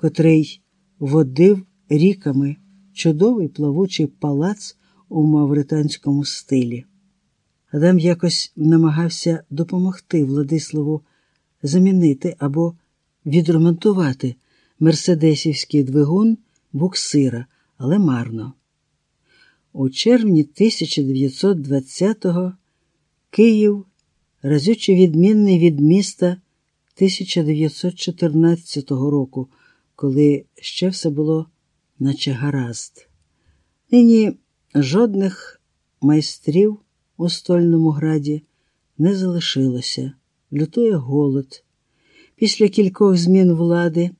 котрий водив ріками чудовий плавучий палац у мавританському стилі. Адам якось намагався допомогти Владиславу замінити або відремонтувати мерседесівський двигун буксира, але марно. У червні 1920-го Київ, разюче відмінний від міста 1914 року, коли ще все було наче гаразд. Нині жодних майстрів у стольному граді не залишилося, лютує голод. Після кількох змін влади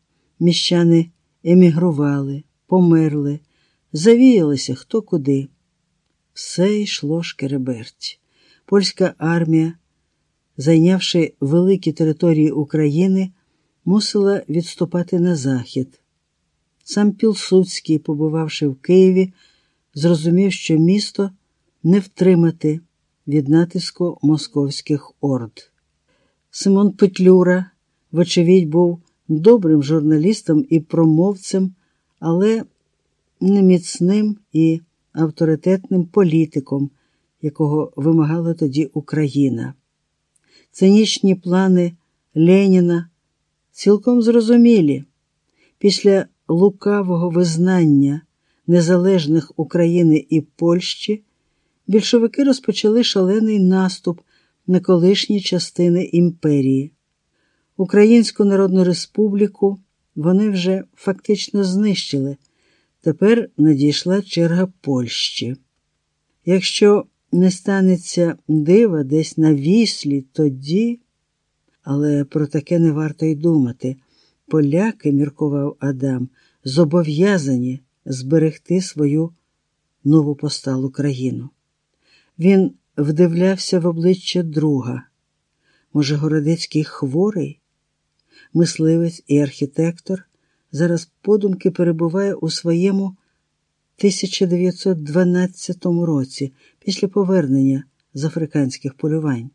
міщани емігрували, померли, завіялися хто куди. Все йшло шкереберть. Польська армія, зайнявши великі території України, мусила відступати на захід. Сам Пілсудський, побувавши в Києві, зрозумів, що місто не втримати від натиску московських орд. Симон Петлюра, вочевидь, був добрим журналістом і промовцем, але неміцним і авторитетним політиком, якого вимагала тоді Україна. Цинічні плани Леніна цілком зрозумілі. Після лукавого визнання незалежних України і Польщі більшовики розпочали шалений наступ на колишні частини імперії. Українську Народну Республіку вони вже фактично знищили. Тепер надійшла черга Польщі. Якщо не станеться дива десь на віслі, тоді, але про таке не варто й думати. Поляки, міркував Адам, зобов'язані зберегти свою новопосталу країну. Він вдивлявся в обличчя друга. Може, Городецький хворий, мисливець і архітектор зараз подумки перебуває у своєму 1912 році після повернення з африканських полювань.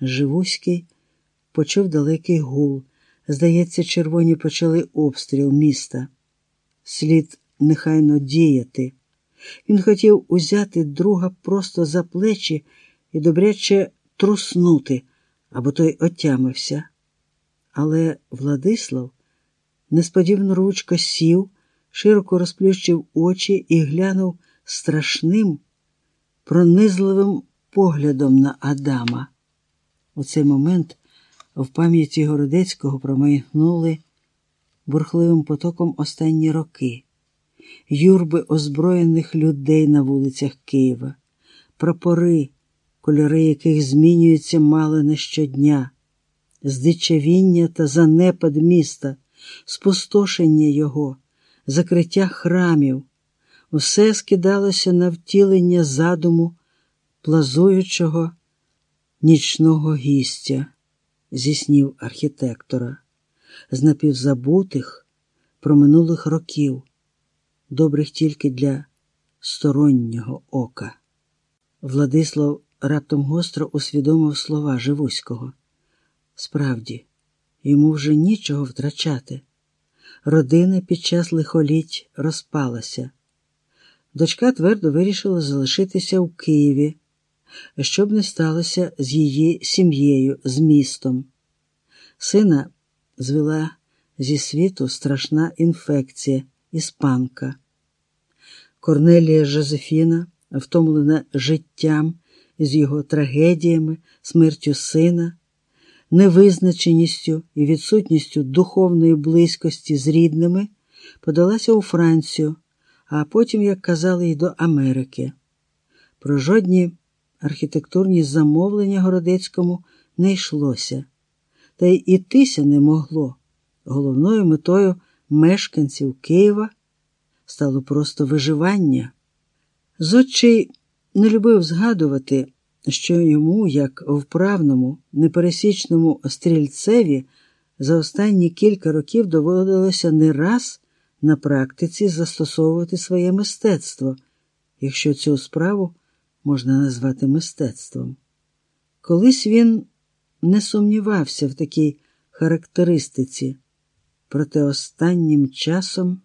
Живуський почув далекий гул. Здається, червоні почали обстріл міста. Слід нехайно діяти. Він хотів узяти друга просто за плечі і добряче труснути, або той отямився. Але Владислав несподівано ручко сів, широко розплющив очі і глянув страшним, пронизливим поглядом на Адама. У цей момент в пам'яті Городецького промайнули бурхливим потоком останні роки, юрби озброєних людей на вулицях Києва, прапори, кольори яких змінюються мало не щодня, здичавіння та занепад міста, спустошення його, закриття храмів, усе скидалося на втілення задуму плазуючого нічного гістя зі снів архітектора, з напівзабутих проминулих років, добрих тільки для стороннього ока. Владислав раптом гостро усвідомив слова Живуського. Справді, йому вже нічого втрачати. Родина під час лихоліть розпалася. Дочка твердо вирішила залишитися в Києві щоб не сталося з її сім'єю, з містом. Сина звела зі світу страшна інфекція, іспанка. Корнелія Жозефіна, втомлена життям з його трагедіями, смертю сина, невизначеністю і відсутністю духовної близькості з рідними, подалася у Францію, а потім, як казали, й до Америки. Про жодні архітектурні замовлення Городецькому не йшлося, та й ітися не могло. Головною метою мешканців Києва стало просто виживання. Зодчий не любив згадувати, що йому, як вправному, непересічному стрільцеві, за останні кілька років доводилося не раз на практиці застосовувати своє мистецтво, якщо цю справу можна назвати мистецтвом. Колись він не сумнівався в такій характеристиці. проте останнім часом